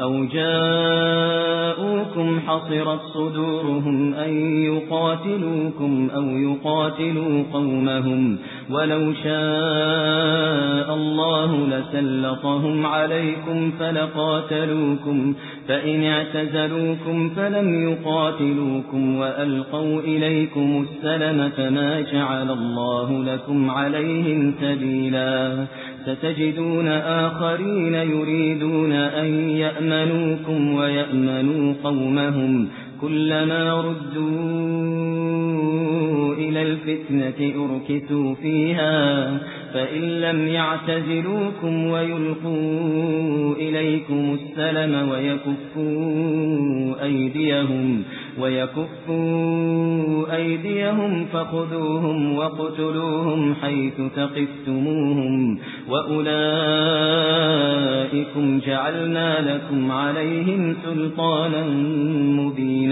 أو جاءوكم حصرت صدورهم أن يقاتلوكم أو يقاتلوا قومهم ولو شاء الله لسلطهم عليكم فلقاتلوكم فإن اعتزلوكم فلم يقاتلوكم وألقوا إليكم السلم فما جعل الله لكم عليهم سبيلا ستجدون آخرين يريدون أن يأمنوكم ويأمنوا قومهم كلما ردوا إلى الفتنة أركتوا فيها فإن لم يعتزلوكم ويلقوا إليكم السلم ويكفوا أيديهم ويكفوا أيديهم فخذوهم وقتلوهم حيث ثقفتموهم وأولئكم جعلنا لكم عليهم سلطانا مبينا